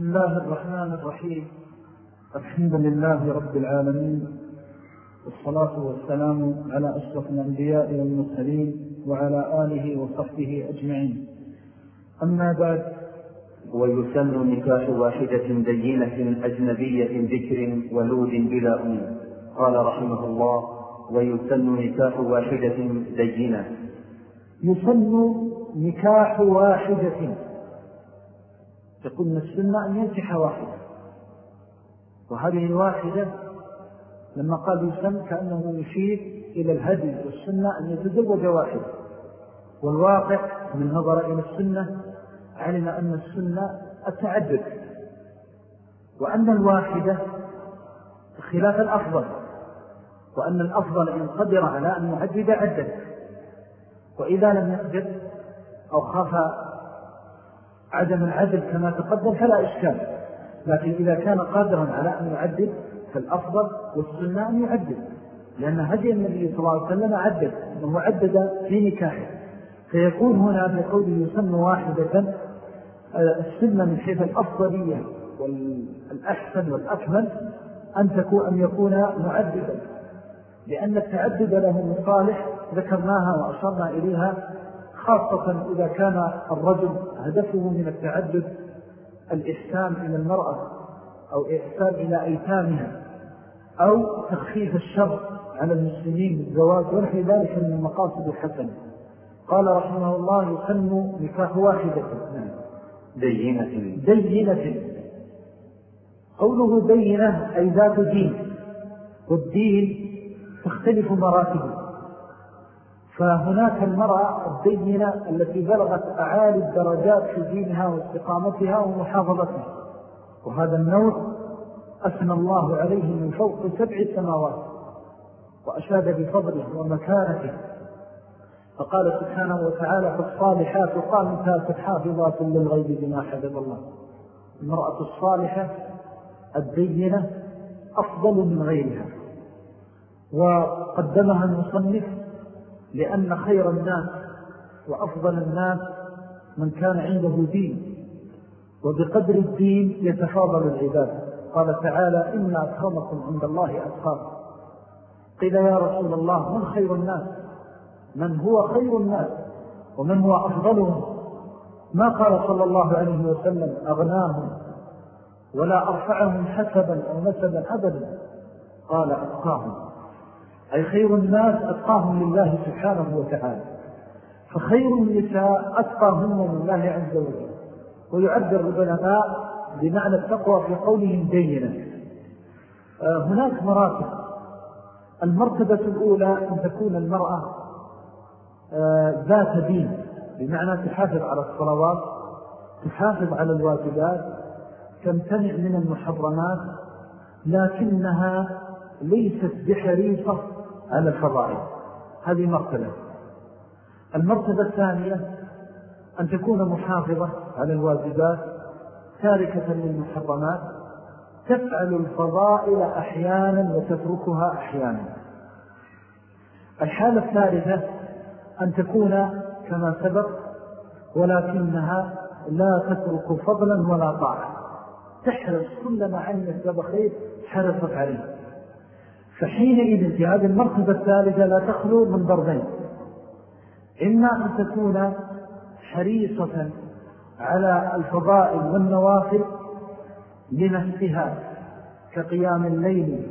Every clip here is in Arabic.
بسم الله الرحمن الرحيم. الحمد لله رب العالمين والصلاة والسلام على أشرف الأنبياء والمرسلين وعلى آله وصحبه أجمعين. أما بعد ويسن نكاح واحدة دينة أجنبية ذكر ولود بلا أم. قال رحمه الله ويسن نكاح واحدة دينة. يسن نكاح واحدة. يقول من السنة أن ينكح واحدة. وهذه الواحدة لما قال يسن كأنه يشير إلى الهدي والسنة أن يتزوج واحدة والواقع من نظر إلى السنة علم أن السنة التعدد. وأن الواحدة خلاف الأفضل. وأن الأفضل إن قدر على أن يعدد عدد. وإذا لم يقدر أو خاف عدم العدل كما تقدم فلا إشكال. لكن إذا كان قادرا على أن يعدد فالأفضل والسنة أن يعدد لأن هدي النبي صلى الله عليه وسلم عدد أنه عدد في نكاحه. فيكون هنا بقوله يسمى واحدة السنة من حيث الأفضلية والأحسن والأكمل أن تكون أن يكون معددا. لأن التعدد له مصالح ذكرناها وأشرنا إليها خاصة إذا كان الرجل هدفه من التعدد الإحسان إلى المرأة أو إحسان إلى أيتامها أو تخفيف الشر على المسلمين بالزواج ونحو ذلك من المقاصد الحسنة. قال رحمه الله يسن نكاح واحدة. دينة دينة قوله دينة أي ذات دين والدين تختلف مراتبه فهناك المرأة الدينة التي بلغت أعالي الدرجات في دينها واستقامتها ومحافظتها. وهذا النوع أثنى الله عليه من فوق سبع سماوات. وأشاد بفضله ومكانته. فقال سبحانه وتعالى فالصالحات قامتات حافظات للغيب بما حفظ الله. المرأة الصالحة الدينة أفضل من غيرها. وقدمها المصنف لأن خير الناس وأفضل الناس من كان عنده دين وبقدر الدين يتفاضل العباد. قال تعالى إن أكرمكم عند الله أتقاكم. قيل يا رسول الله من خير الناس؟ من هو خير الناس ومن هو أفضلهم ما قال صلى الله عليه وسلم أغناهم ولا أرفعهم حسبا أو نسبا أبدا. قال أتقاهم. أي خير الناس أتقاهم لله سبحانه وتعالى. فخير النساء أتقاهم لله عز وجل. ويعبر العلماء بمعنى التقوى في قولهم دينا. آه، هناك مراتب. المرتبة الأولى أن تكون المرأة آه، ذات دين. بمعنى تحافظ على الصلوات تحافظ على الواجبات تمتنع من المحرمات لكنها ليست بحريصة على الفضائل هذه مرتبة المرتبة الثانية أن تكون محافظة على الواجبات تاركة للمحرمات تفعل الفضائل أحيانا وتتركها أحيانا. الحالة الثالثة أن تكون كما سبق ولكنها لا تترك فضلا ولا طاعة. تحرص كل ما عملت بخير حرصت عليه. فحينئذ في هذه المرتبة الثالثة لا تخلو من ضربين. إما أن تكون حريصة على الفضائل والنوافل لنفسها كقيام الليل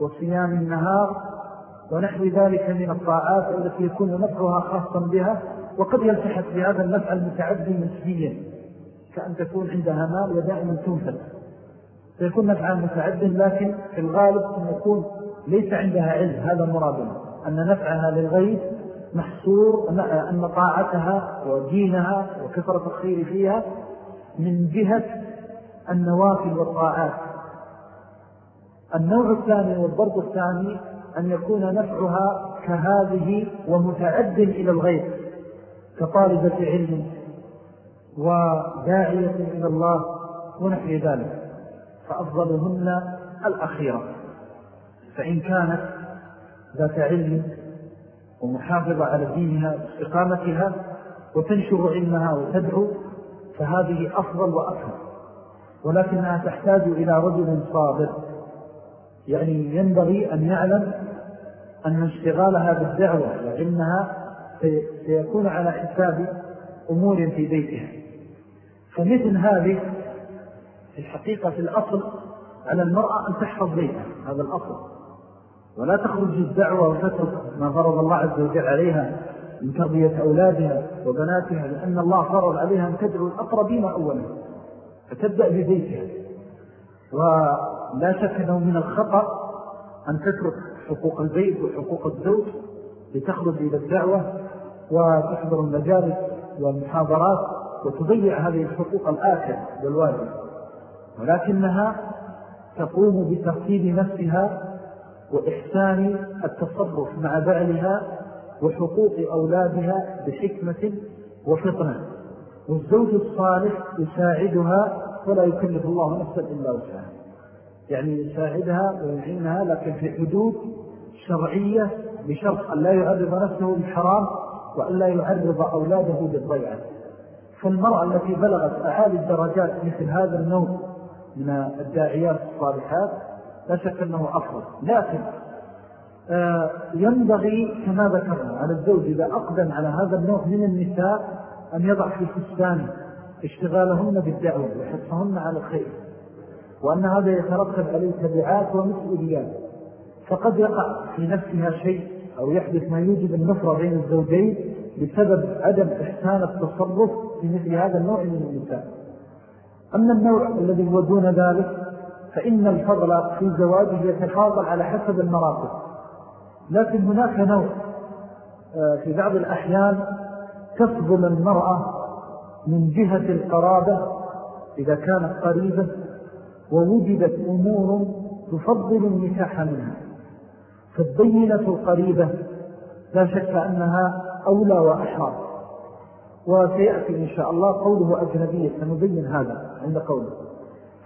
وصيام النهار ونحو ذلك من الطاعات التي يكون نفعها خاصا بها وقد يلتحق بهذا النفع المتعدي نسبيا كأن تكون عندها مال ودائما تنفذ. فيكون نفعها متعد لكن في الغالب أن يكون ليس عندها علم هذا مرادنا أن نفعها للغيب محصور أن طاعتها ودينها وكثرة الخير فيها من جهة النوافل والطاعات. النوع الثاني والضرب الثاني أن يكون نفعها كهذه ومتعد إلى الغير كطالبة علم وداعية إلى الله ونحو ذلك. فأفضلهن الأخيرة. فإن كانت ذات علم ومحافظة على دينها واستقامتها وتنشر علمها وتدعو فهذه أفضل وأكثر ولكنها تحتاج إلى رجل صابر يعني ينبغي أن يعلم أن اشتغالها بالدعوة وعلمها سيكون على حساب أمور في بيتها. فمثل هذه في الحقيقة في الأصل على المرأة أن تحفظ بيتها هذا الأصل. ولا تخرج الدعوة وتترك ما فرض الله عز وجل عليها من تربية أولادها وبناتها لأن الله فرض عليها أن تدعو الأقربين أولا فتبدأ ببيتها. ولا شك أنه من الخطأ أن تترك حقوق البيت وحقوق الزوج لتخرج إلى الدعوة وتحضر المجالس والمحاضرات وتضيع هذه الحقوق الآخر للواجب ولكنها تقوم بترتيب نفسها وإحسان التصرف مع بعلها وحقوق أولادها بحكمة وفطنة. والزوج الصالح يساعدها ولا يكلف الله نفسا إلا وسعها. يعني يساعدها ويعينها لكن في حدود شرعية بشرط أن لا يعرض نفسه بالحرام وأن لا يعرض أولاده بالضيعة فالمرأة التي بلغت أعالي الدرجات مثل هذا النوع من الداعيات الصالحات لا شك أنه أفضل. لكن آه، ينبغي كما ذكرنا على الزوج إذا أقدم على هذا النوع من النساء أن يضع في فستان اشتغالهن بالدعوة وحثهن على الخير. وأن هذا يترتب عليه تبعات ومسؤوليات. فقد يقع في نفسها شيء أو يحدث ما يوجد النفرة بين الزوجين بسبب عدم إحسان التصرف في مثل هذا النوع من النساء. أما النوع الذي هو دون ذلك فإن الفضل في زواجه يتفاضل على حسب المراتب لكن هناك نوع آه، في بعض الأحيان تفضل المرأة من جهة القرابة إذا كانت قريبة ووجدت أمور تفضل النكاح منها. فالدينة القريبة لا شك أنها أولى وأحرار وسيأتي إن شاء الله قوله أجنبية سنبين هذا عند قوله.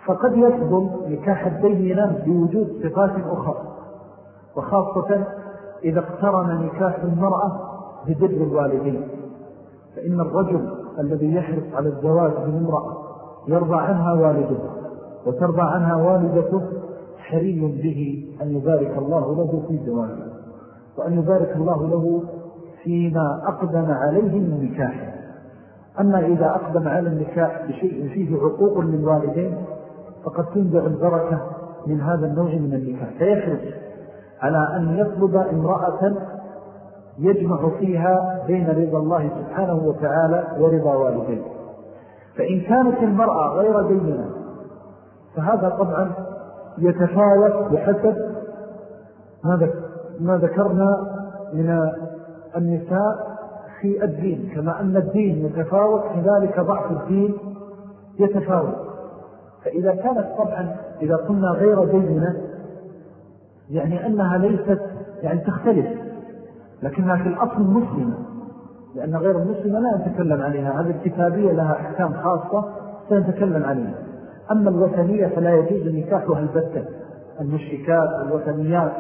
فقد يفضل نكاح الدينة بوجود صفات أخرى وخاصة إذا اقترن نكاح المرأة ببر الوالدين. فإن الرجل الذي يحرص على الزواج من امرأة يرضى عنها والده وترضى عنها والدته حري به أن يبارك الله له في زواجه وأن يبارك الله له فيما أقدم عليه من نكاحه. أما إذا أقدم على النكاح بشيء فيه عقوق للوالدين فقد تنزع البركة من هذا النوع من النكاح. فيحرص على أن يطلب امرأة يجمع فيها بين رضا الله سبحانه وتعالى ورضا والديه. فإن كانت المرأة غير دينة فهذا طبعا يتفاوت بحسب ما ذكرنا من النساء في الدين. كما أن الدين يتفاوت كذلك ضعف الدين يتفاوت. فإذا كانت طبعا إذا قلنا غير دينة يعني أنها ليست يعني تختلف. لكنها في الأصل مسلمة. لأن غير المسلمة لا نتكلم عليها. هذه الكتابية لها أحكام خاصة سنتكلم عليها. أما الوثنية فلا يجوز نكاحها البتة. المشركات والوثنيات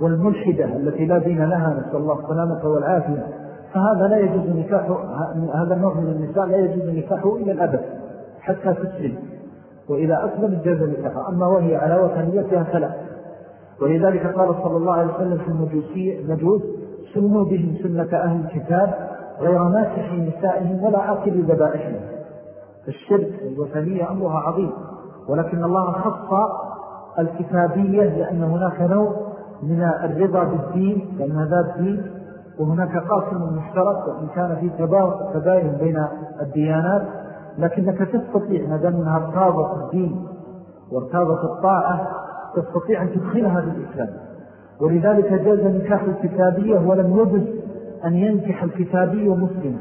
والملحدة التي لا دين لها نسأل الله السلامة والعافية. فهذا لا يجوز نكاحه هذا النوع من النساء لا يجوز نكاحه إلى الأبد حتى تسلم. وإذا أسلم جاز نكاحه أما وهي على وثنيتها فلا. ولذلك قال صلى الله عليه وسلم في المجوس سنوا بهم سنة أهل الكتاب غير ناسح نسائهم ولا آكل ذبائحهم فالشرك والوثنية أمرها عظيم. ولكن الله خص الكتابية لأن هناك نوع من الرضا بالدين لأن هذا الدين وهناك قاسم مشترك وإن كان في تباين بين الديانات لكنك تستطيع ما دام أنها ارتابط الدين وارتابط الطاعة تستطيع أن تدخلها بالإسلام ولذلك جاز نكاح الكتابية ولم يجز أن ينكح الكتابي مسلما.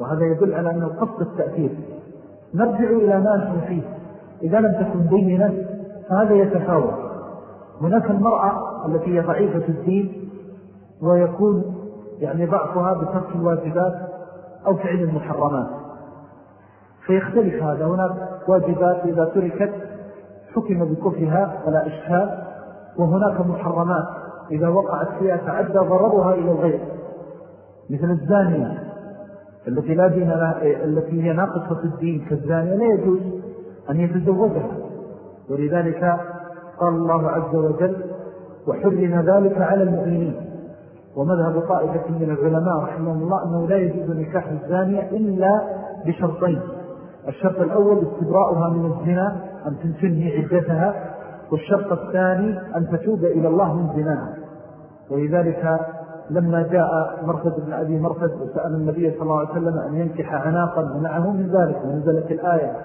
وهذا يدل على أن القصد التأثير. نرجع إلى ما نحن فيه. إذا لم تكن ديننا فهذا يتفاوت. هناك المرأة التي هي ضعيفة الدين ويكون يعني ضعفها بترك الواجبات أو فعل المحرمات. فيختلف هذا. هناك واجبات إذا تركت حكم بكفرها فلا إشكال وهناك محرمات. إذا وقعت فيها تعدى ضررها إلى الغير. مثل الزانية التي لا دين التي هي ناقصة الدين كالزانية لا يجوز أن يتزوجها. ولذلك قال الله عز وجل وحرم ذلك على المؤمنين. ومذهب طائفة من العلماء رحمه الله أنه لا يجوز نكاح الزانية إلا بشرطين. الشرط الأول استبراؤها من الزنا أن تنهي عدتها. والشرط الثاني أن تتوب إلى الله من زناها. ولذلك لما جاء مرفد بن أبي مرفد وسأل النبي صلى الله عليه وسلم أن ينكح عناقا منعه من ذلك ونزلت الآية.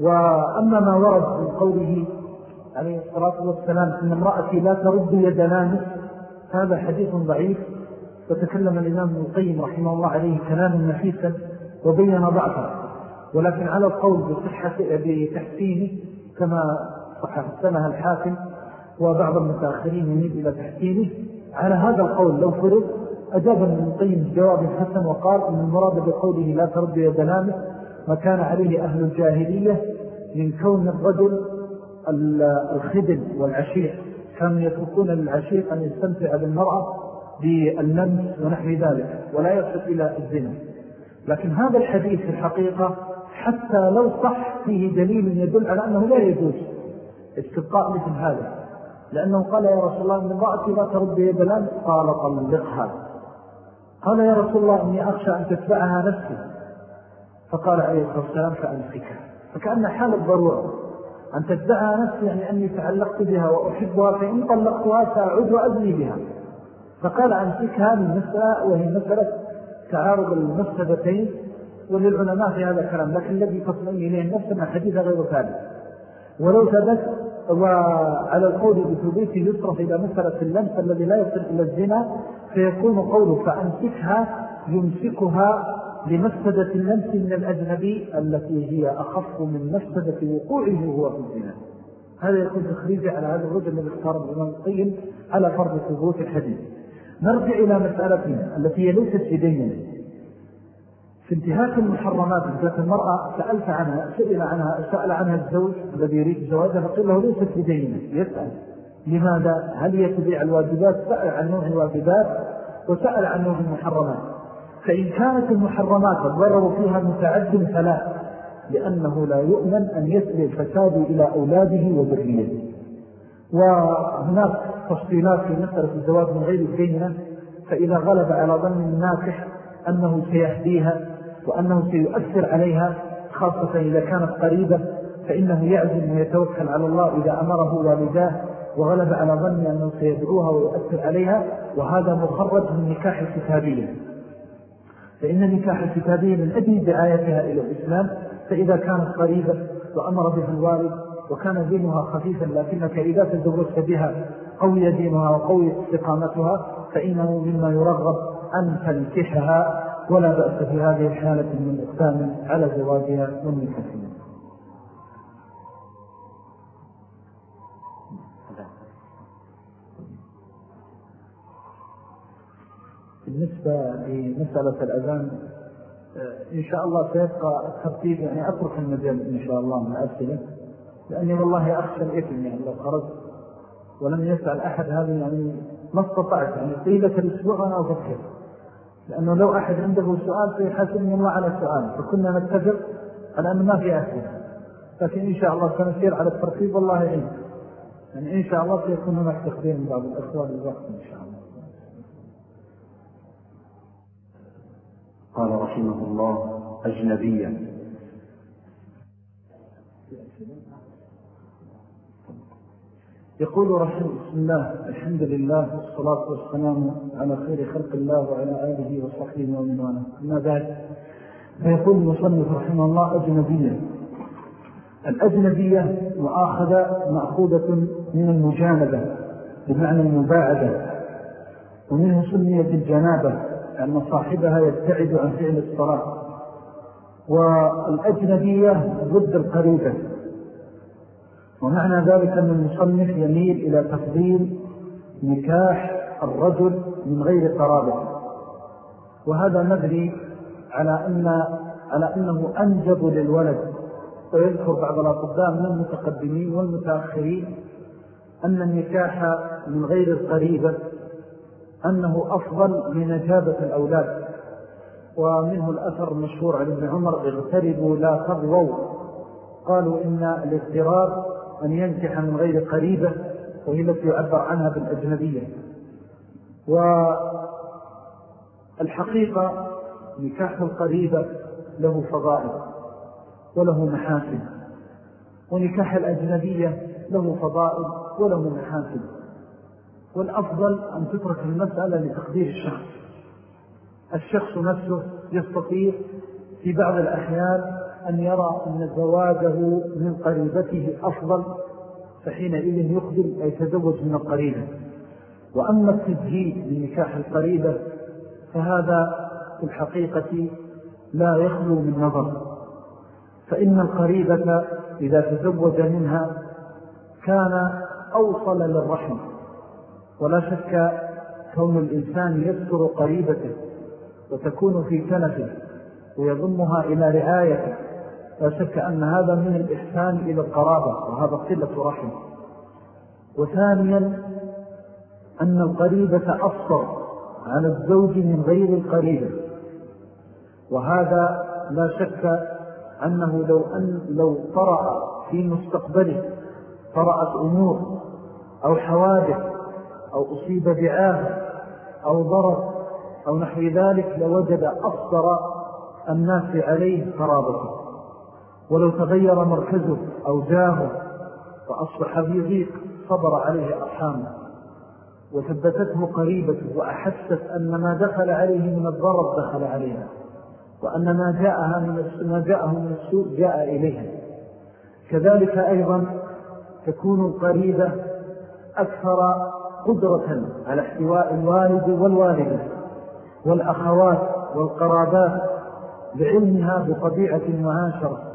وأما ما ورد من قوله عليه الصلاة والسلام إن امرأتي لا ترد يد هذا حديث ضعيف. وتكلم الإمام ابن القيم رحمه الله عليه كلاما نحيسا وبين ضعفه. ولكن على القول بصحة بتحسينه كما حسنها الحاكم وبعض المتأخرين يميل إلى تحسينه. على هذا القول لو فرض أجاب ابن القيم جواب حسن وقال إن المراد بقوله لا ترد يد نامس ما كان عليه أهل الجاهلية من كون الرجل الخدم والعشير كانوا يتركون للعشير أن يستمتع بالمرأة باللمس ونحو ذلك ولا يصل إلى الزنا. لكن هذا الحديث في الحقيقة حتى لو صح فيه دليل يدل على أنه لا يجوز استبقاء مثل هذا. لأنه قال يا رسول الله من رأتي لا ترد يد لمس قال طلقها قال يا رسول الله إني أخشى أن تتبعها نفسي. فقال عليه الصلاة والسلام فأمسكها. فكأن حال الضرورة. أن تدعى نفسي يعني أني تعلقت بها وأحبها فإن طلقتها سأعود وأبني بها. فقال أمسكها من مسألة وهي مسألة تعارض المفسدتين وللعلماء في هذا الكلام لكن الذي تصمئن إليه النفس أن حديث غير ثابت. ولو ثبت وعلى القول بثبوته يصرف إلى مسألة اللمس الذي لا يصل إلى الزنا فيكون قوله فأمسكها يمسكها لمفسدة اللمس من الأجنبي التي هي أخف من مفسدة وقوعه هو في الزنا. هذا يكون تخريجي على هذا الرجل الذي اختار الإمام القيم على فرض ثبوت الحديث. نرجع إلى مسألتنا التي هي ليست في في انتهاك المحرمات ذات المرأة سألت عنها سئل عنها سأل عنها الزوج الذي يريد زواجها فقيل له ليست في يسأل. لماذا؟ هل هي تبيع الواجبات؟ سأل عن نوع الواجبات وسأل عن نوع المحرمات. فإن كانت المحرمات الضرر فيها متعد فلا لأنه لا يؤمن أن يسري الفساد إلى أولاده وذريته. وهناك تفصيلات في مسألة الزواج من غير البينة فإذا غلب على ظن الناكح أنه سيهديها وأنه سيؤثر عليها خاصة إذا كانت قريبة فإنه يعزم ويتوكل على الله إذا أمره والداه وغلب على ظن أنه سيدعوها ويؤثر عليها وهذا مخرج من نكاح الكتابية. فإن نكاح الكتابية من أجل دعايتها إلى الإسلام فإذا كانت قريبة وأمر بها الوالد وكان دينها خفيفا لكنك إذا تزوجت بها قوي دينها وقوي استقامتها فإنه مما يرغب أن تنكحها. ولا بأس في هذه الحالة من إقدام على زواجها والنكاحين بالنسبة لمسألة الأذان آه، إن شاء الله سيبقى الترتيب يعني أترك المجال إن شاء الله من الأسئلة لأني والله أخشى الإثم يعني لو خرجت ولم يسأل أحد هذا يعني ما استطعت يعني طيلة الأسبوع أنا أفكر لأنه لو أحد عنده سؤال فيحاسبني الله على السؤال فكنا نتفق على أنه ما في أسئلة لكن إن شاء الله سنسير على الترتيب والله علم يعني إن شاء الله سيكون هناك تقديم بعض الأخوان الوقت إن شاء الله. قال رحمه الله أجنبيا. يقول رحمه بسم الله الحمد لله والصلاة والسلام على خير خلق الله وعلى آله وصحبه ومن والاه. أما بعد فيقول المصنف رحمه الله أجنبية. الأجنبية مؤاخذة مأخوذة من المجانبة بمعنى المباعدة ومنه سمية الجنابة أن صاحبها يبتعد عن فعل الصلاة. والأجنبية ضد القريبة. ومعنى ذلك أن المصنف يميل إلى تفضيل نكاح الرجل من غير قرابة. وهذا مبني على, أن على أنه أنجب للولد. ويذكر بعض الأطباء من المتقدمين والمتأخرين أن النكاح من غير القريبة أنه أفضل من الأولاد. ومنه الأثر المشهور عن ابن عمر اغتربوا لا تضووا وقالوا إن الاغتراب أن ينكح من غير قريبة وهي التي يعبر عنها بالأجنبية. والحقيقة نكاح القريبة له فضائل وله محاسن. ونكاح الأجنبية له فضائل وله محاسن. والأفضل أن تترك المسألة لتقدير الشخص. الشخص نفسه يستطيع في بعض الأحيان أن يرى أن زواجه من قريبته أفضل فحينئذ أن يتزوج من القريبة. وأما التجهيد لنكاح القريبة فهذا في الحقيقة لا يخلو من نظر. فإن القريبة إذا تزوج منها كان أوصل للرحم. ولا شك كون الإنسان يذكر قريبته وتكون في كنفه ويضمها إلى رعايته لا شك أن هذا من الإحسان إلى القرابة وهذا قلة رحم. وثانيا أن القريبة أفضل على الزوج من غير القريبة وهذا لا شك أنه لو, أن لو طرأ في مستقبله طرأت أمور أو حوادث أو أصيب بعاه أو ضرر أو نحو ذلك لوجد أفضل الناس عليه قرابته. ولو تغير مركزه أو جاهه فأصبح في ضيق صبر عليه أرحامه. وثبتته قريبته وأحست أن ما دخل عليه من الضرر دخل عليها وأن ما جاءها من ما جاءه من السوء جاء إليها. كذلك أيضا تكون القريبة أكثر قدرة على احتواء الوالد والوالدة والأخوات والقرابات بعلمها بطبيعة المعاشرة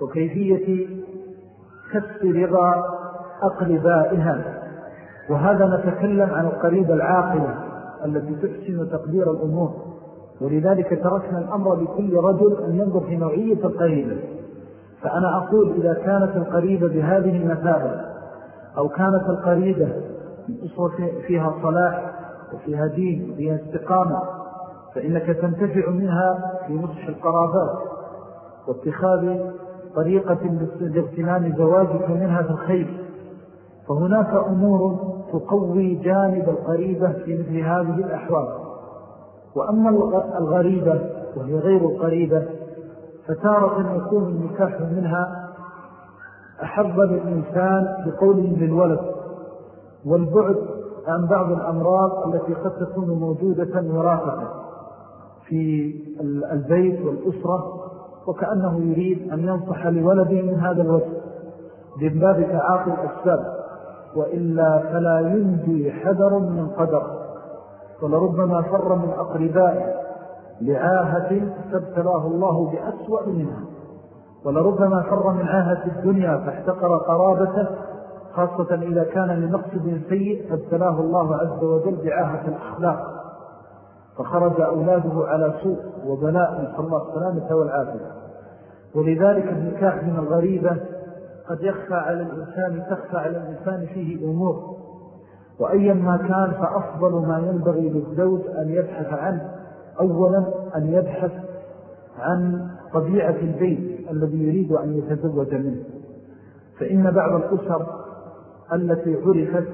وكيفية كسب رضا أقربائها. وهذا نتكلم عن القريبة العاقلة التي تحسن تقدير الأمور. ولذلك تركنا الأمر لكل رجل أن ينظر في نوعية القريبة فأنا أقول إذا كانت القريبة بهذه المثابة أو كانت القريبة أسرة فيها صلاح وفيها دين وفيها استقامة فإنك تنتفع منها في نصح القرابات واتخاذ طريقة لاغتنام زواجك منها في الخير. فهناك أمور تقوي جانب القريبة في مثل هذه الأحوال. وأما الغريبة وهي غير القريبة فتارة يكون النكاح منها أحب للإنسان بقوله للولد. والبعد عن بعض الأمراض التي قد تكون موجودة مرافقة في البيت والأسرة وكأنه يريد أن ينصح لولده من هذا الوجه بباب تعاطي الأسباب وإلا فلا ينجي حذر من قدر. ولربما فر من أقربائه لعاهة فابتلاه الله بأسوأ منها. ولربما فر من عاهة الدنيا فاحتقر قرابته خاصة إذا كان لمقصد سيء فابتلاه الله عز وجل بعاهة الأخلاق. فخرج أولاده على سوء وبلاء نسأل الله السلامة والعافية. ولذلك النكاح من الغريبة قد يخفى على الإنسان تخفى على الإنسان فيه أمور. وأيا ما كان فأفضل ما ينبغي للزوج أن يبحث عنه. أولا أن يبحث عن طبيعة البيت الذي يريد أن يتزوج منه. فإن بعض الأسر التي عرفت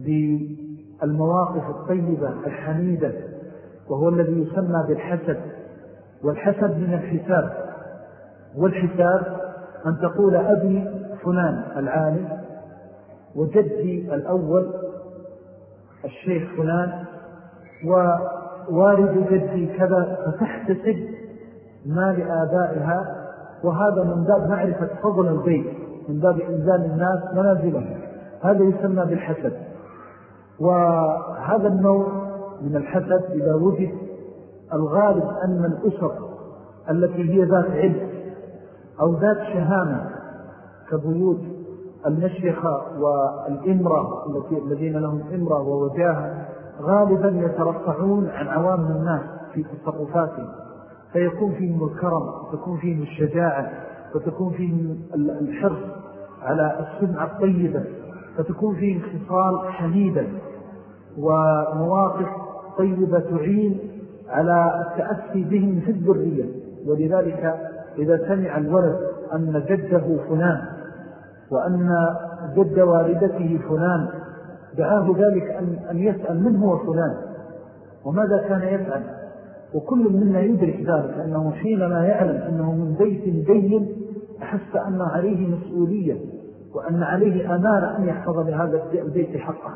بالمواقف الطيبة الحميدة وهو الذي يسمى بالحسد والحسد من الحساب. والحساب أن تقول أبي فلان العالم وجدي الأول الشيخ فلان ووالد جدي كذا فتحتسب ما لآبائها وهذا من باب معرفة فضل البيت من باب إنزال الناس منازلهم. هذا يسمى بالحسد. وهذا النوع من الحسد إذا وجد الغالب أن الأسر التي هي ذات علم أو ذات شهامة كبيوت المشيخة والإمرة الذين لهم إمرة ووجاهة غالبا يترفعون عن عوام الناس في تصرفاتهم. فيكون فيهم الكرم وتكون فيهم الشجاعة وتكون فيهم الحرص على السمعة الطيبة فتكون فيهم خصال حميدة ومواقف طيبة تعين على التأسي بهم في الذرية. ولذلك إذا سمع الولد أن جده فلان وأن جد والدته فلان دعاه ذلك أن, أن يسأل من هو فلان وماذا كان يفعل. وكل منا يدرك ذلك أنه حينما يعلم أنه من بيت دين أحس أن عليه مسؤولية وأن عليه أمانة أن يحفظ لهذا البيت حقه.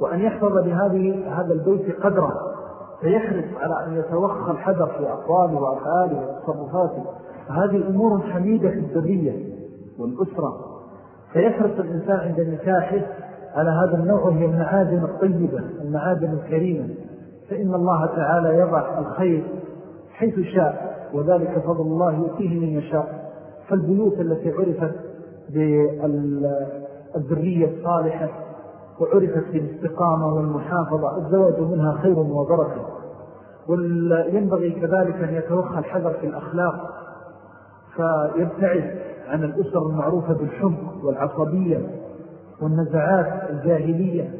وأن يحفظ لهذه هذا البيت قدره فيحرص على أن يتوخى الحذر في أقواله وأفعاله وتصرفاته. هذه أمور حميدة في الذرية والأسرة. فيحرص الإنسان عند نكاحه على هذا النوع هي المعادن الطيبة المعادن الكريمة. فإن الله تعالى يضع الخير حيث شاء وذلك فضل الله يؤتيه من يشاء. فالبيوت التي عرفت بالذرية الصالحة وعرفت بالاستقامة والمحافظة الزواج منها خير وبركة. وينبغي كذلك أن يتوخى الحذر في الأخلاق. فيبتعد عن الأسر المعروفة بالحمق والعصبية والنزعات الجاهلية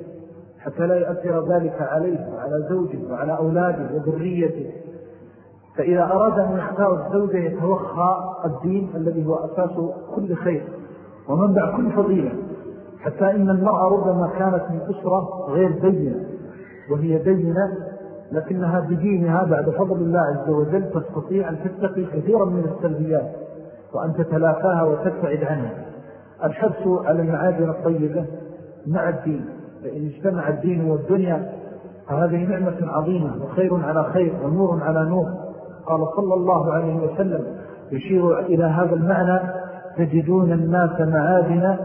حتى لا يؤثر ذلك عليه وعلى زوجه وعلى أولاده وذريته. فإذا أراد أن يختار الزوجة يتوخى الدين الذي هو أساس كل خير ومنبع كل فضيلة. حتى إن المرأة ربما كانت من أسرة غير دينة وهي دينة لكنها بدينها بعد فضل الله عز وجل تستطيع أن تتقي كثيرا من السلبيات وأن تتلافاها وتبتعد عنها. الحرص على المعادن الطيبة مع الدين فإن اجتمع الدين والدنيا فهذه نعمة عظيمة وخير على خير ونور على نور. قال صلى الله عليه وسلم يشير إلى هذا المعنى تجدون الناس معادن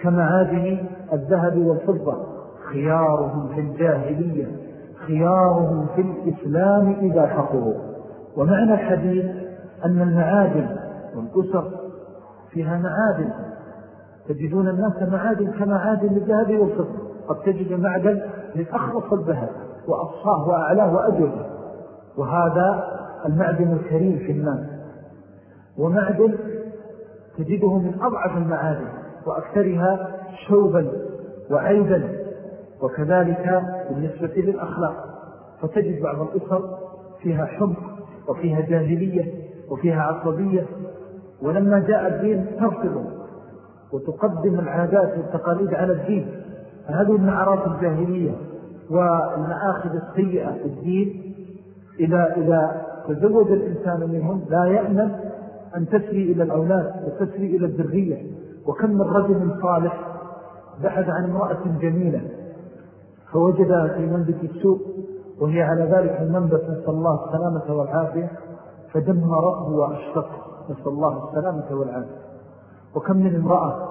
كمعادن الذهب والفضة. خيارهم في الجاهلية خيارهم في الإسلام إذا حقروا ومعنى الحديث أن المعادن والأسر فيها معادن. تجدون الناس معادن كمعادن الذهب والفضة. قد تجد معدن من أخلص الذهب وأصفاه وأعلاه وأجله وهذا المعدن الكريم في الناس. ومعدن تجده من أضعف المعادن. وأكثرها شوبا وعيدا وكذلك بالنسبة للأخلاق فتجد بعض الأسر فيها حمق وفيها جاهلية وفيها عصبية ولما جاء الدين ترفض وتقدم العادات والتقاليد على الدين. فهذه أعراض الجاهلية والمآخذ السيئة في الدين إذا, إذا تزوج الإنسان منهم لا يأمن أن تسري إلى الأولاد وتسري إلى الذرية. وكم من رجل صالح بحث عن امرأة جميلة فوجدها في منبت السوق وهي على ذلك المنبت نسأل الله السلامة والعافية فدمرته وأشتق نسأل الله السلامة والعافية. وكم من امرأة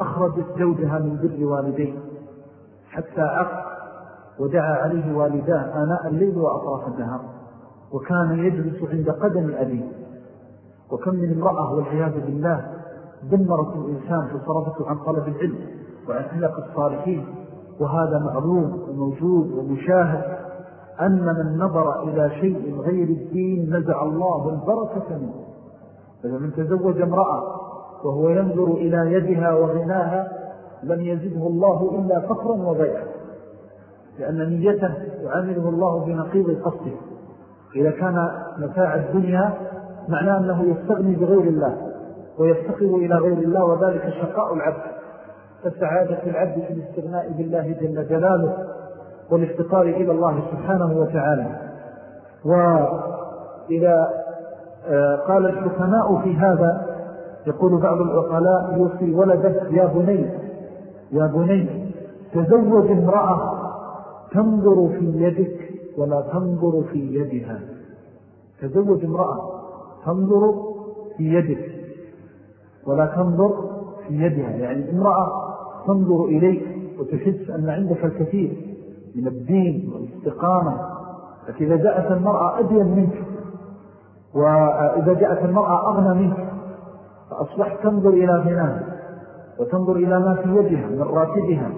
أخرجت زوجها من بر والديه حتى عق ودعا عليه والداه آناء الليل وأطراف النهار وكان يجلس عند قدم أبيه وكم من امرأة والعياذ بالله دمرت الإنسان فصرفته عن طلب العلم وعن حلق الصالحين. وهذا معلوم وموجود ومشاهد أن من نظر إلى شيء غير الدين نزع الله البركة منه. فإذا من تزوج امرأة وهو ينظر إلى يدها وغناها لم يزده الله إلا فقرا وضيعا لأن نيته يعامله الله بنقيض قصده. إذا كان متاع الدنيا معناه أنه يستغني بغير الله. ويفتقر إلى غير الله وذلك شقاء العبد. فالسعادة العبد في الاستغناء بالله جل جلاله والافتقار إلى الله سبحانه وتعالى. وإذا آه، قال الحكماء في هذا يقول بعض العقلاء يوصي ولده يا بني يا بني تزوج امرأة تنظر في يدك ولا تنظر في يدها. تزوج امرأة تنظر في يدك. ولا تنظر في يدها. يعني امرأة تنظر إليك وتحس أن عندك الكثير من الدين والاستقامة. لكن إذا جاءت المرأة أدين منك وإذا جاءت المرأة أغنى منك فأصبحت تنظر إلى غناها وتنظر إلى ما في يدها من راتبها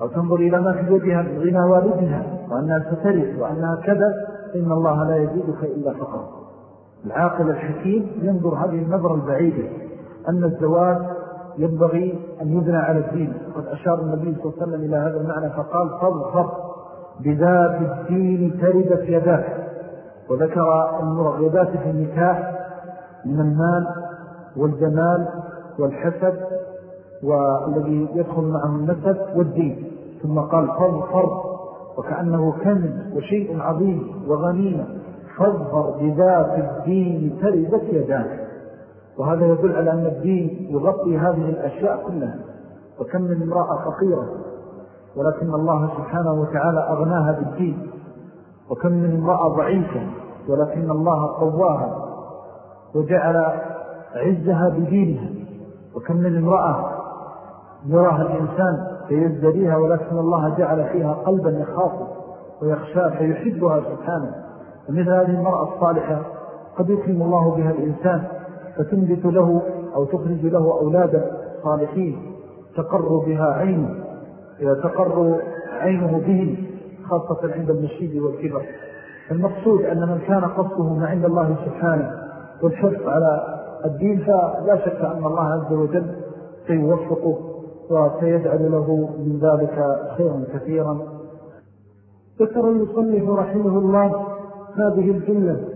أو تنظر إلى ما في يدها من غنى والدها وأنها سترث وأنها كذا إن الله لا يزيدك إلا فقط العاقل الحكيم ينظر هذه النظرة البعيدة. أن الزواج ينبغي أن يبنى على الدين. وقد أشار النبي صلى الله عليه وسلم إلى هذا المعنى فقال فاظفر بذات الدين تردت يداك وذكر المرغبات في النكاح من المال والجمال والحسد والذي يدخل معه النسب والدين. ثم قال فاظفر وكأنه كنز وشيء عظيم وغنيمة. فاظفر بذات الدين تربت يداك وهذا يدل على أن الدين يغطي هذه الأشياء كلها. وكم من امرأة فقيرة ولكن الله سبحانه وتعالى أغناها بالدين. وكم من امرأة ضعيفة ولكن الله قواها وجعل عزها بدينها. وكم من امرأة يراها الإنسان فيزدريها ولكن الله جعل فيها قلبا يخافه ويخشاه فيحبها سبحانه. ومثل هذه المرأة الصالحة قد يكرم الله بها الإنسان. فتنبت له أو تخرج له أولادا صالحين تقر بها عينه تقر عينه بهم خاصة عند المشيد والكبر. المقصود أن من كان قصده عند الله سبحانه والحرص على الدين فلا شك أن الله عز وجل سيوفقه وسيجعل له من ذلك خيرا كثيرا. ذكر المصنف رحمه الله هذه الجملة.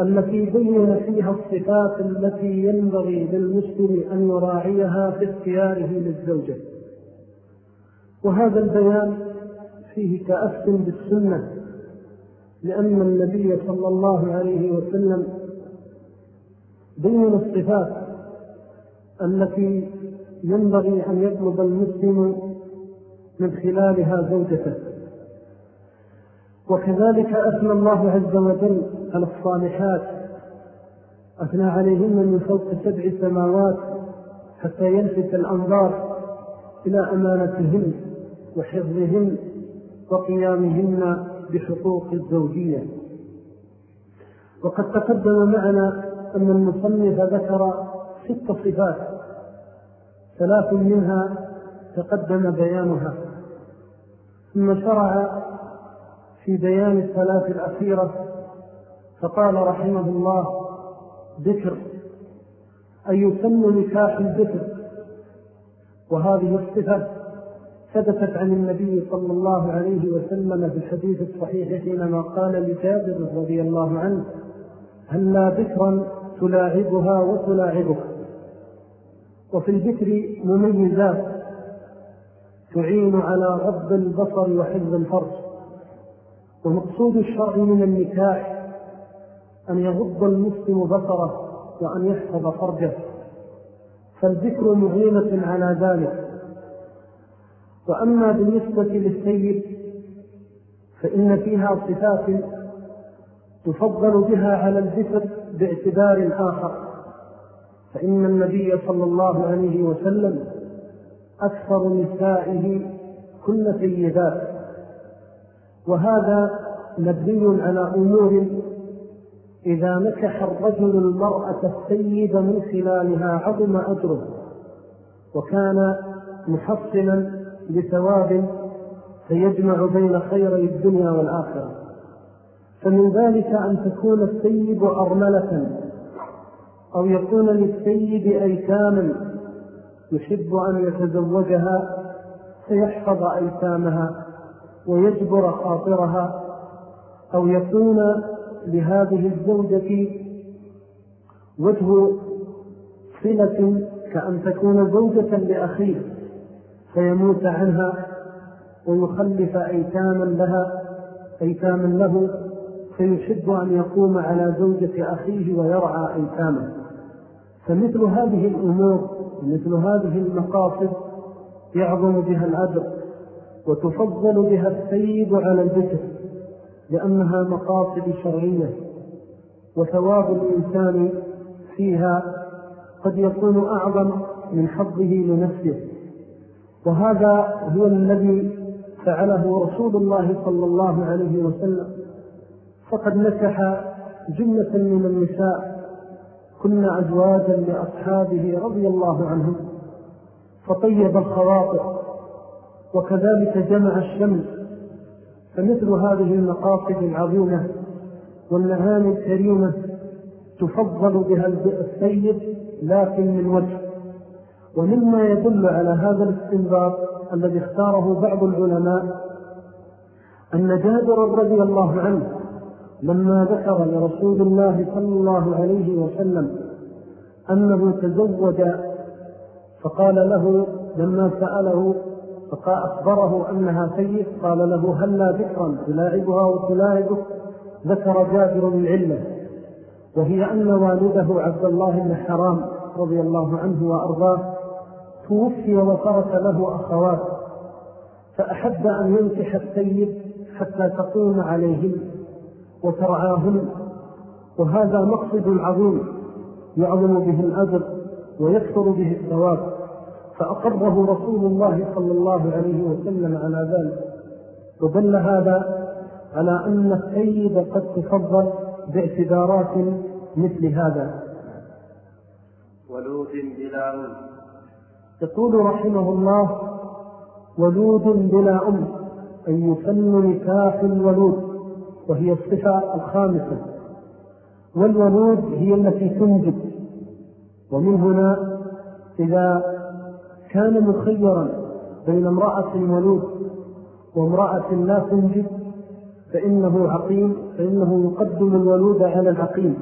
التي بين فيها الصفات التي ينبغي للمسلم أن يراعيها في اختياره للزوجة. وهذا البيان فيه تأثم بالسنة لأن النبي صلى الله عليه وسلم بين الصفات التي ينبغي أن يطلب المسلم من خلالها زوجته. وكذلك أثنى الله عز وجل على الصالحات. أثنى عليهن من فوق سبع سماوات حتى يلفت الأنظار إلى أمانتهن وحفظهن وقيامهن بحقوق الزوجية. وقد تقدم معنا أن المصنف ذكر ست صفات ثلاث منها تقدم بيانها ثم شرع في بيان الثلاث الأخيرة فقال رحمه الله ذكر أن يسن نكاح الذكر وهذه الصفة ثبتت عن النبي صلى الله عليه وسلم في الحديث الصحيح حينما قال لجابر رضي الله عنه هل لا ذكرا تلاعبها وتلاعبك؟ وفي الذكر مميزات تعين على غض البصر وحفظ الفرج. ومقصود الشرع من النكاح أن يغض المسلم بصره وأن يحفظ فرجه فالذكر معينة على ذلك. وأما بالنسبة للسيد فإن فيها صفات تفضل بها على الذكر باعتبار آخر. فإن النبي صلى الله عليه وسلم أكثر نسائه كل سيدات. وهذا مبني على أمور إذا نكح الرجل المرأة السيد من خلالها عظم أجره وكان محصنا لثواب فيجمع بين خيري الدنيا والآخرة. فمن ذلك أن تكون السيد أرملة أو يكون للسيد أيتاما يحب أن يتزوجها فيحفظ أيتامها. ويجبر خاطرها أو يكون لهذه الزوجة وجه صلة كأن تكون زوجة لأخيه فيموت عنها ويخلف أيتاما لها أيتاما له فيحب أن يقوم على زوجة أخيه ويرعى أيتامه. فمثل هذه الأمور مثل هذه المقاصد يعظم بها الأجر. وتفضل بها السيد على البكر لأنها مقاصد شرعية وثواب الإنسان فيها قد يكون أعظم من حظه لنفسه. وهذا هو الذي فعله رسول الله صلى الله عليه وسلم. فقد نكح جملة من النساء كنا أزواجا لأصحابه رضي الله عنهم فطيب الخواطر. وكذلك جمع الشمس فمثل هذه المقاصد العظيمة والمعاني الكريمة تفضل بها السيد لكن من وجه. ومما يدل على هذا الاستنباط الذي اختاره بعض العلماء أن جابر رضي الله عنه لما ذكر لرسول الله صلى الله عليه وسلم أنه تزوج فقال له لما سأله فقال أخبره أنها سيد قال له هل لا ذكرا؟ تلاعبها وتلاعبك ذكر جابر العلة وهي أن والده عبد الله بن حرام رضي الله عنه وأرضاه توفي وترك له أخوات فأحب أن ينكح السيد حتى تقوم عليهن وترعاهن وهذا مقصد عظيم يعظم به الأجر ويكثر به الثواب. فأقره رسول الله صلى الله عليه وسلم على ذلك. ودل هذا على أن السيد قد تفضل باعتبارات مثل هذا. ولود بلا أم. يقول رحمه الله ولود بلا أم أن يسن نكاح الولود وهي الصفة الخامسة. والولود هي التي تنجب. ومن هنا إذا كان مخيرا بين امرأة ولود وامرأة لا تنجب فإنه عقيم فإنه يقدم الولود على العقيم.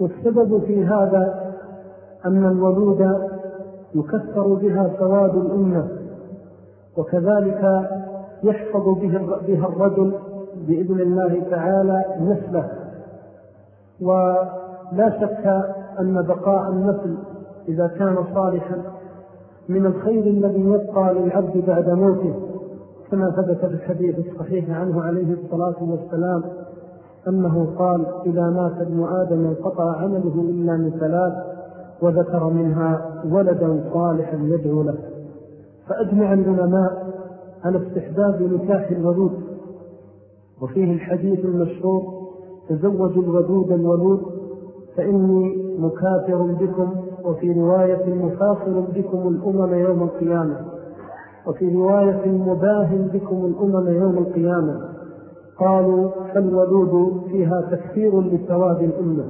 والسبب في هذا أن الولود يكثر بها سواد الأمة وكذلك يحفظ بها الرجل بإذن الله تعالى نسله. ولا شك أن بقاء النسل إذا كان صالحا من الخير الذي يبقى للعبد بعد موته كما ثبت في الحديث الصحيح عنه عليه الصلاة والسلام أنه قال إذا مات ابن آدم انقطع عمله إلا من ثلاث وذكر منها ولدا صالحا يدعو له. فأجمع العلماء على استحباب نكاح الولود وفيه الحديث المشهور تزوجوا الودود الولود فإني مكافر بكم وفي رواية مفاخر بكم الأمم يوم القيامة. وفي رواية مباهن بكم الأمم يوم القيامة. قالوا فالولود فيها تكثير لثواب الأمة.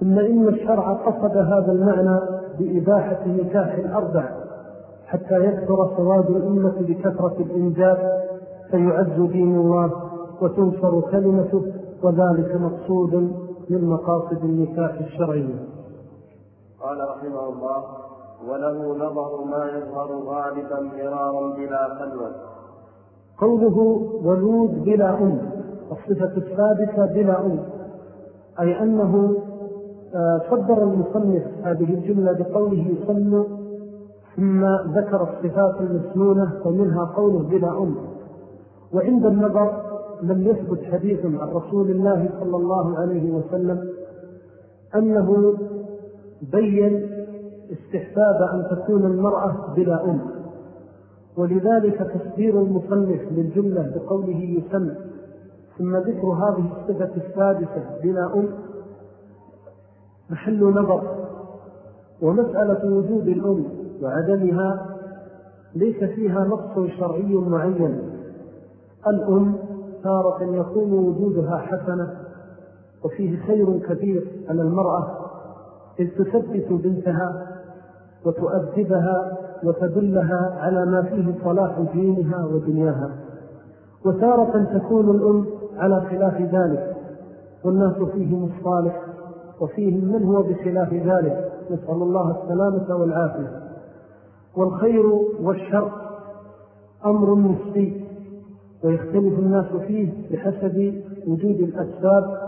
ثم إن الشرع قصد هذا المعنى بإباحة نكاح الأربع. حتى يكثر ثواب الأمة بكثرة الإنجاب فيعز دين الله وتنصر كلمته وذلك مقصود من مقاصد النكاح الشرعي قال رحمه الله وله نظر ما يظهر غالبا مرارا بلا خلوة. قوله ولود بلا أم الصفة الثابتة بلا أم أي أنه آه، صدر المصنف هذه الجملة بقوله يصن ثم ذكر الصفات المسنونة ومنها قوله بلا أم. وعند النظر لم يثبت حديث عن رسول الله صلى الله عليه وسلم أنه بين استحباب أن تكون المرأة بلا أم. ولذلك تصدير المصنف للجملة بقوله يسن. ثم ذكر هذه الصفة السادسة بلا أم. محل نظر. ومسألة وجود الأم وعدمها ليس فيها نقص شرعي معين. الأم تارة يكون وجودها حسنة وفيه خير كثير على المرأة إذ تثبت بنتها وتؤدبها وتدلها على ما فيه صلاح دينها ودنياها. وتارة تكون الأم على خلاف ذلك والناس فيهم الصالح وفيهم من هو بخلاف ذلك؟ نسأل الله السلامة والعافية. والخير والشر أمر نسبي ويختلف الناس فيه بحسب وجود الأسباب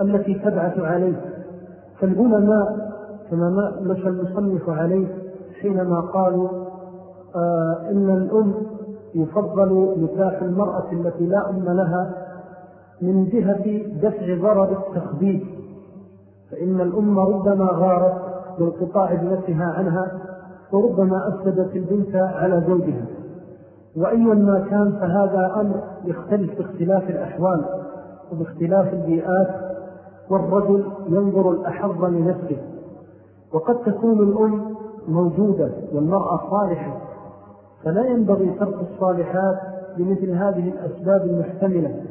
التي تبعث عليه. فالعلماء كما مشى المصنف عليه حينما قالوا آه إن الأم يفضل نكاح المرأة التي لا أم لها من جهة دفع ضرر التخبيب. فإن الأم ربما غارت بانقطاع ابنتها عنها وربما أفسدت البنت على زوجها. وأيا ما كان فهذا أمر يختلف باختلاف الأحوال وباختلاف البيئات والرجل ينظر الأحظ لنفسه. وقد تكون الأم موجودة والمرأة صالحة فلا ينبغي ترك الصالحات لمثل هذه الأسباب المحتملة.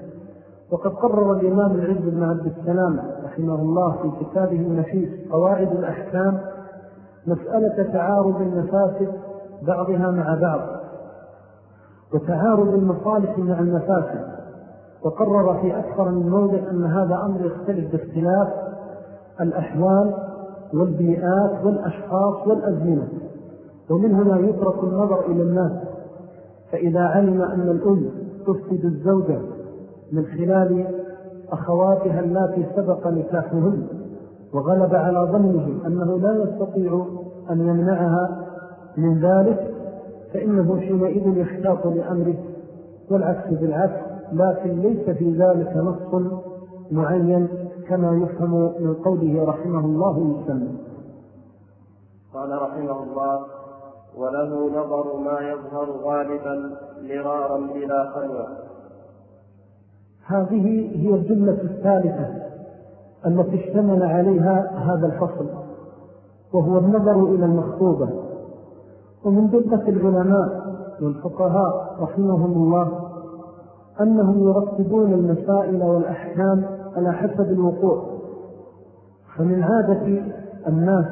وقد قرر الإمام العز بن عبد السلام رحمه الله في كتابه النفيس قواعد الأحكام مسألة تعارض المفاسد بعضها مع بعض وتعارض المصالح مع المفاسد. وقرر في أكثر من موضع أن هذا أمر يختلف باختلاف الأحوال والبيئات والأشخاص والأزمنة. ومن هنا يترك النظر إلى الناس. فإذا علم أن الأم تفسد الزوجة من خلال أخواتها التي سبق نكاحهن وغلب على ظنه أنه لا يستطيع أن يمنعها من ذلك فإنه حينئذ يحتاط لأمره والعكس بالعكس. لكن ليس في ذلك نص معين كما يفهم من قوله رحمه الله يسمى قال رحمه الله وله نظر ما يظهر غالبا مرارا بلا خلوة. هذه هي الجملة الثالثة التي اشتمل عليها هذا الفصل وهو النظر إلى المخطوبة. ومن جملة العلماء والفقهاء رحمهم الله أنهم يرتبون المسائل والأحكام على حسب الوقوع. فمن عادة الناس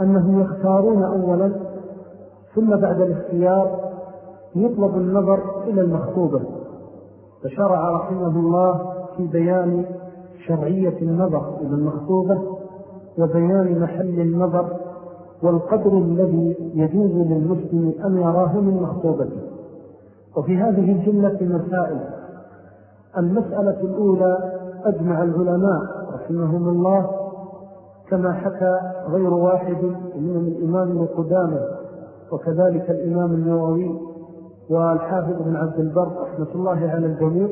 أنهم يختارون أولا ثم بعد الاختيار يطلب النظر إلى المخطوبة. فشرع رحمه الله في بيان شرعية النظر إلى المخطوبة وبيان محل النظر والقدر الذي يجوز للمسلم أن يراه من مخطوبته. وفي هذه الجملة مسائل. المسألة الأولى أجمع العلماء رحمهم الله كما حكى غير واحد من الإمام القدامى وكذلك الإمام النووي والحافظ بن عبد البر رحمة الله على الجميع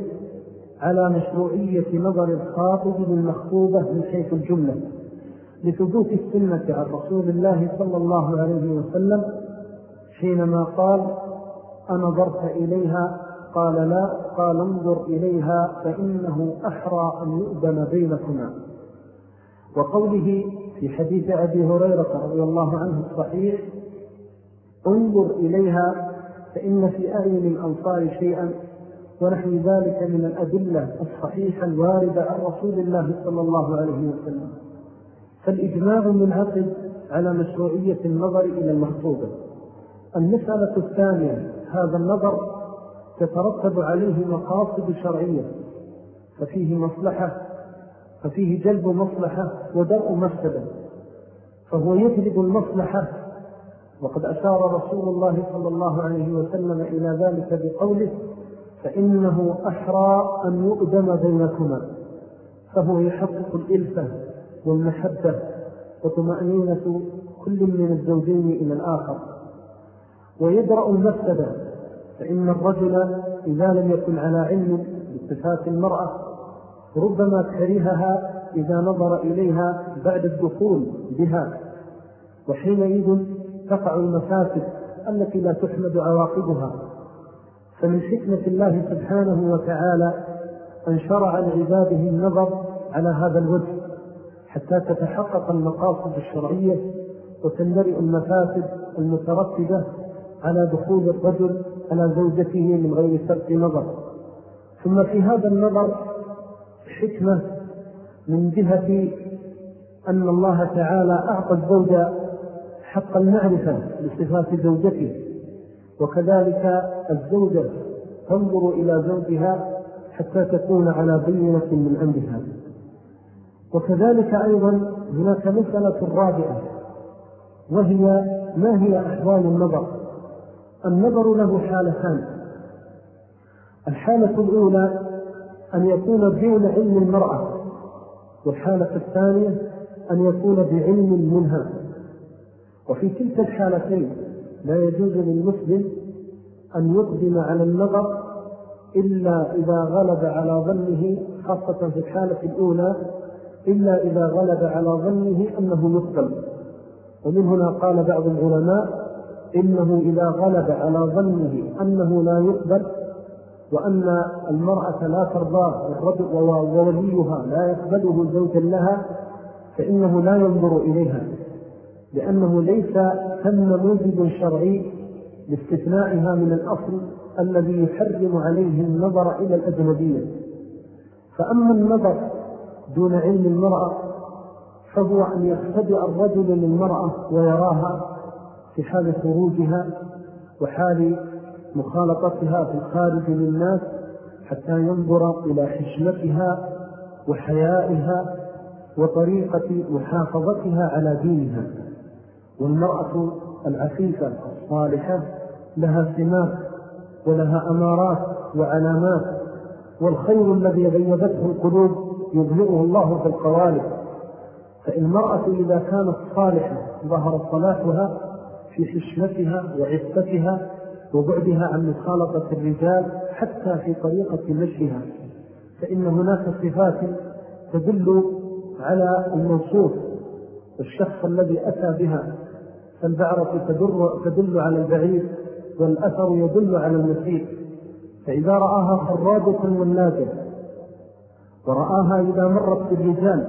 على مشروعية نظر الخاطب للمخطوبة من حيث الجملة. لثبوت السنة عن رسول الله صلى الله عليه وسلم حينما قال أنظرت إليها؟ قال لا. قال انظر إليها فإنه أحرى أن يؤذن بينكما. وقوله في حديث أبي هريرة رضي الله عنه الصحيح انظر إليها فإن في أعين الأنصار شيئا ونحن ذلك من الأدلة الصحيحة الواردة عن رسول الله صلى الله عليه وسلم. فالإجماع منعقد على مشروعية النظر إلى المخطوبة المسألة الثانية هذا النظر تترتب عليه مقاصد شرعية ففيه مصلحة ففيه جلب مصلحة ودرء مفسدة فهو يجلب المصلحة. وقد أشار رسول الله صلى الله عليه وسلم إلى ذلك بقوله فإنه أحرى أن يؤدم بينكما فهو يحقق الإلفة والمحبة وطمأنينة كل من الزوجين إلى الآخر. ويدرأ المفسدة فإن الرجل إذا لم يكن على علم باتفاق المرأة ربما كرهها إذا نظر إليها بعد الدخول بها. وحينئذ تقع المفاسد التي لا تحمد عواقبها. فمن حكمة الله سبحانه وتعالى أن شرع لعباده النظر على هذا الوجه حتى تتحقق المقاصد الشرعية وتندرئ المفاسد المترتبة على دخول الرجل على زوجته من غير سبق نظر. ثم في هذا النظر حكمة من جهة أن الله تعالى أعطى الزوجة حق المعرفة لصفات زوجته. وكذلك الزوجة تنظر إلى زوجها حتى تكون على بينة من أمرها وكذلك أيضا هناك مسألة رابعة وهي ما هي أحوال النظر؟ النظر له حالتان. الحالة الأولى أن يكون دون علم المرأة والحالة الثانية أن يكون بعلم منها وفي تلك الحالتين لا يجوز للمسلم أن يقدم على النظر إلا إذا غلب على ظنه خاصة في الحالة الأولى إلا إذا غلب على ظنه أنه يقبل ومن هنا قال بعض العلماء إنه إذا غلب على ظنه أنه لا يقبل وأن المرأة لا ترضاه ووليها لا يقبله زوجا لها فإنه لا ينظر إليها لأنه ليس ثم موجب شرعي لاستثنائها من الأصل الذي يحرم عليه النظر إلى الأجنبية. فأما النظر دون علم المرأة فهو أن يختبئ الرجل للمرأة ويراها في حال خروجها وحال مخالطتها في الخارج للناس حتى ينظر إلى حشمتها وحيائها وطريقة محافظتها على دينها. والمرأة العفيفة الصالحة لها سمات ولها أمارات وعلامات والخير الذي غيبته القلوب يظهره الله في القوالب. فالمرأة إذا كانت صالحة ظهر صلاحها في حشمتها وعفتها وبعدها عن مخالطة الرجال حتى في طريقة مشيها فإن هناك صفات تدل على الموصوف الشخص الذي أتى بها فالبعرة تدل على البعيد والأثر يدل على المسير فإذا رآها خرابة ولاجة ورآها إذا مرت بالرجال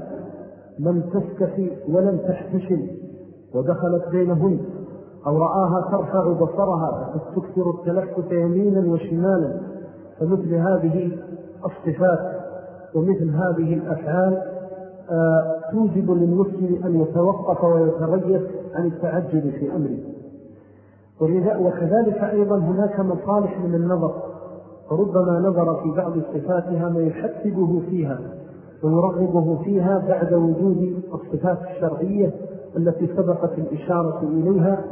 لم تستفي ولم تحتشم ودخلت بينهم أو رآها ترفع بصرها فتكثر التلفت يمينا وشمالا فمثل هذه الصفات ومثل هذه الأفعال آه، توجب للمسلم أن يتوقف ويتريث عن التعجل في أمره. وكذلك أيضا هناك مصالح من النظر فربما نظر في بعض صفاتها ما يحسبه فيها ويرغبه فيها بعد وجود الصفات الشرعية التي سبقت الإشارة إليها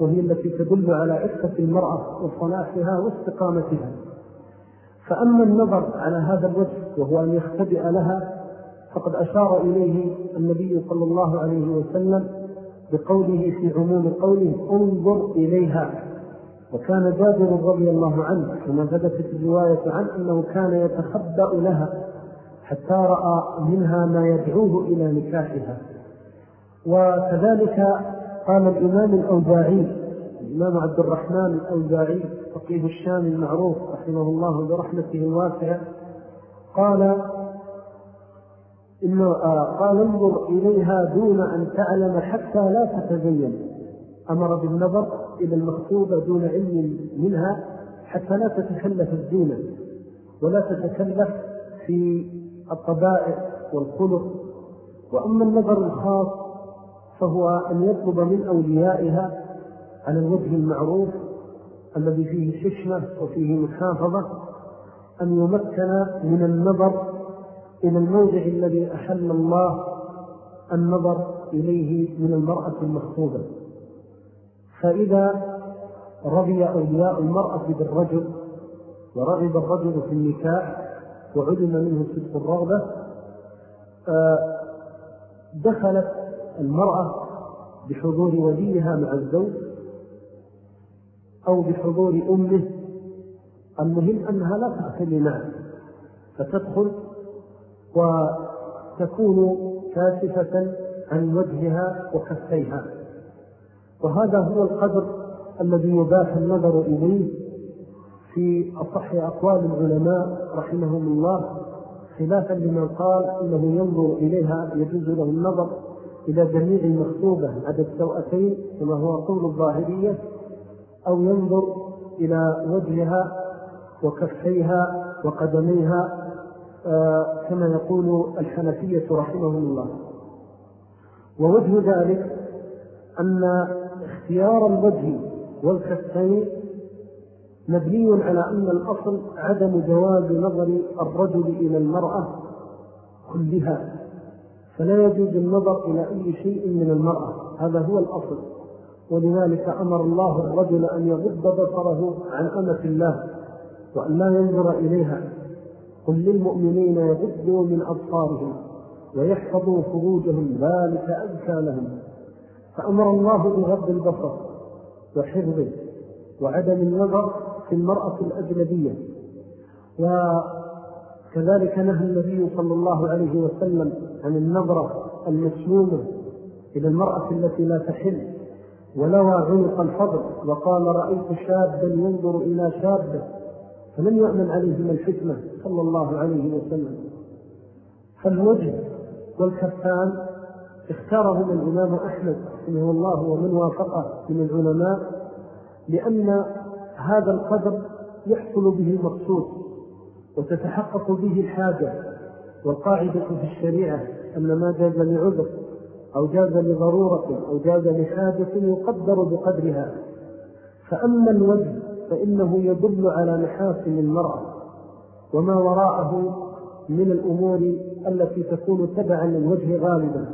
وهي التي تدل على عفة المرأة وصلاحها واستقامتها. فأما النظر على هذا الوجه وهو أن يختبئ لها فقد أشار إليه النبي صلى الله عليه وسلم بقوله في عموم قوله انظر إليها وكان جابر رضي الله عنه كما ثبتت الرواية عنه أنه كان يتخبأ لها حتى رأى منها ما يدعوه إلى نكاحها. وكذلك قال الإمام الأوزاعي الإمام عبد الرحمن الأوزاعي فقيه الشام المعروف رحمه الله برحمته الواسعة قال إنه آه قال انظر إليها دون أن تعلم حتى لا تتزين. أمر بالنظر إلى المخطوبة دون علم منها حتى لا تتكلف الزينة ولا تتكلف في الطبائع والخلق. وأما النظر الخاص فهو أن يطلب من أوليائها على الوجه المعروف الذي فيه ششمة وفيه محافظة أن يمكن من النظر إلى الموضع الذي أحل الله النظر إليه من المرأة المخطوبة. فإذا رضي أولياء المرأة بالرجل ورغب الرجل في النكاح وعلم منه صدق الرغبة آه، دخلت المرأة بحضور وليها مع الزوج أو بحضور أمه. المهم أنها لا تأكل معه فتدخل وتكون كاشفة عن وجهها وكفيها. وهذا هو القدر الذي يباح النظر إليه في أصح أقوال العلماء رحمهم الله خلافا لمن قال إنه ينظر إليها يجوز له النظر إلى جميع المخطوبة عدد سوأتين كما هو قول الظاهرية أو ينظر إلى وجهها وكفيها وقدميها آه، كما يقول الحنفية رحمهم الله. ووجه ذلك أن اختيار الوجه والكفين مبني على أن الأصل عدم جواز نظر الرجل إلى المرأة كلها. فلا يجوز النظر إلى أي شيء من المرأة. هذا هو الأصل. ولذلك أمر الله الرجل أن يغض بصره عن أمة الله وأن لا ينظر إليها. قل للمؤمنين يغضوا من أبصارهم ويحفظوا فروجهم ذلك أذكى لهم. فأمر الله بغض البصر وحفظه وعدم النظر في المرأة الأجنبية. وكذلك نهى النبي صلى الله عليه وسلم عن النظرة المسلومة إلى المرأة التي لا تحل ولوى عنق الفضل وقال رأيت شابا ينظر إلى شابة فلم يؤمن عليهم الحكمة صلى الله عليه وسلم. فالوجه والكفان اختارهم الإمام أحمد رحمه الله ومن وافقه من العلماء لأن هذا القدر يحصل به المقصود وتتحقق به الحاجة والقاعدة في الشريعة أن ما جاز لعذر أو جاز لضرورة أو جاز لحاجة يقدر بقدرها. فأما الوجه فإنه يدل على محاسن المرأة وما وراءه من الأمور التي تكون تبعا للوجه غالبا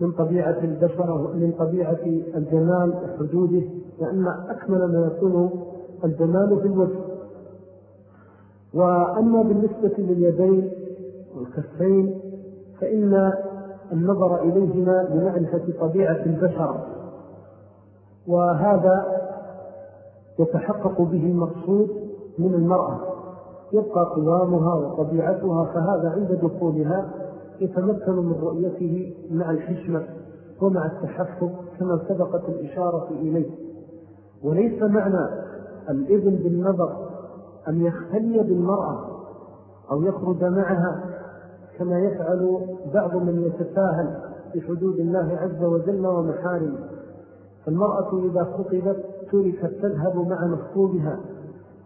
من طبيعة البشر من طبيعة الجمال وحدوده لأن أكمل ما يكون الجمال في الوجه. وأما بالنسبة لليدين والكفين فإن النظر إليهما لمعرفة طبيعة البشر وهذا يتحقق به المقصود من المرأة. يبقى قوامها وطبيعتها فهذا عند دخولها يتمكن من رؤيته مع الحشمة ومع التحفظ كما سبقت الإشارة إليه. وليس معنى الإذن بالنظر أن يختلي بالمرأة أو يخرج معها كما يفعل بعض من يتساهل بحدود الله عز وجل ومحارمه فالمرأة إذا خطبت تركت تذهب مع مخطوبها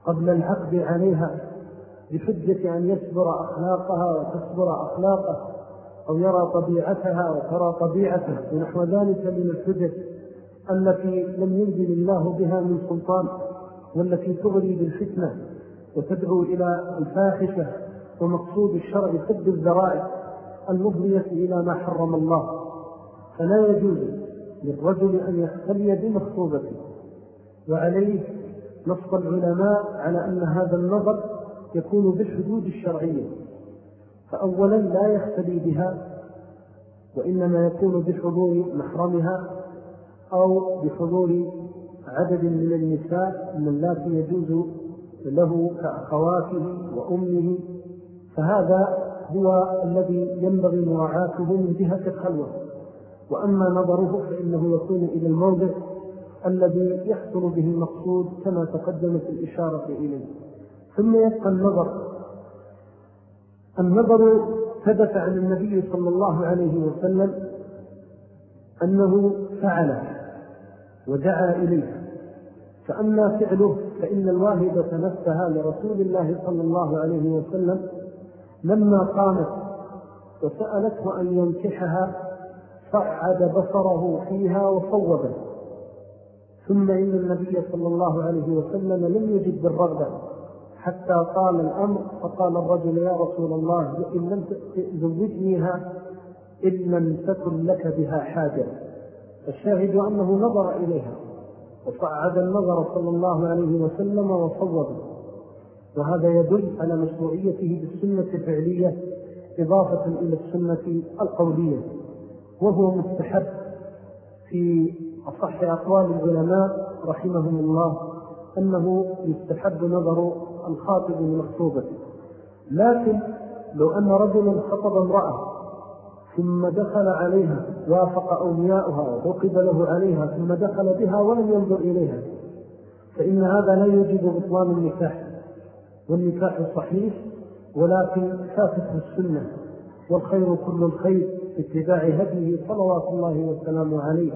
قبل العقد عليها بحجة أن يصبر أخلاقها وتصبر أخلاقه أو يرى طبيعتها وترى طبيعته. ونحو ذلك من الحجج التي لم ينزل الله بها من سلطان والتي تغري بالفتنة. وتدعو إلى الفاحشة ومقصود الشرع سد الذرائع المضرية إلى ما حرم الله. فلا يجوز للرجل أن يختلي بمخطوبته وعليه نص العلماء على أن هذا النظر يكون بالحدود الشرعية. فأولا لا يختلي بها وإنما يكون بحضور محرمها أو بحضور عدد من النساء من التي يجوز له كأخواته وأمه فهذا هو الذي ينبغي مراعاته من جهة الخلوة. وأما نظره فإنه يكون إلى الموضع الذي يحصل به المقصود كما تقدمت الإشارة إليه. ثم يبقى النظر. النظر ثبت عن النبي صلى الله عليه وسلم أنه فعله ودعا إليه فأما فعله فإن الواهبة نفسها لرسول الله صلى الله عليه وسلم لما قامت وسألته أن ينكحها صعد بصره فيها وصوبه. ثم إن النبي صلى الله عليه وسلم لم يجد بالرغبة حتى طال الأمر فقال الرجل يا رسول الله إن لم تزوجنيها إن لم تكن لك بها حاجة. الشاهد أنه نظر إليها. وصعد النظر صلى الله عليه وسلم وصوبه وهذا يدل على مشروعيته بالسنة الفعلية إضافة إلى السنة القولية. وهو مستحب في أصح أقوال العلماء رحمهم الله أنه يستحب نظر الخاطب المخطوبة. لكن لو أن رجلا خطب امرأة ثم دخل عليها وافق أولياؤها وضقب له عليها ثم دخل بها ولم ينظر إليها. فإن هذا لا يجب بطلان النكاح. والنكاح صحيح ولكن فاتته السنة والخير كل الخير اتباع هديه صلوات الله والسلام عليه.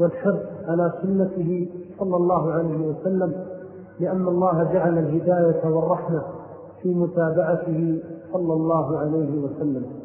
والحرص على سنته صلى الله عليه وسلم لأن الله جعل الهداية والرحمة في متابعته صلى الله عليه وسلم.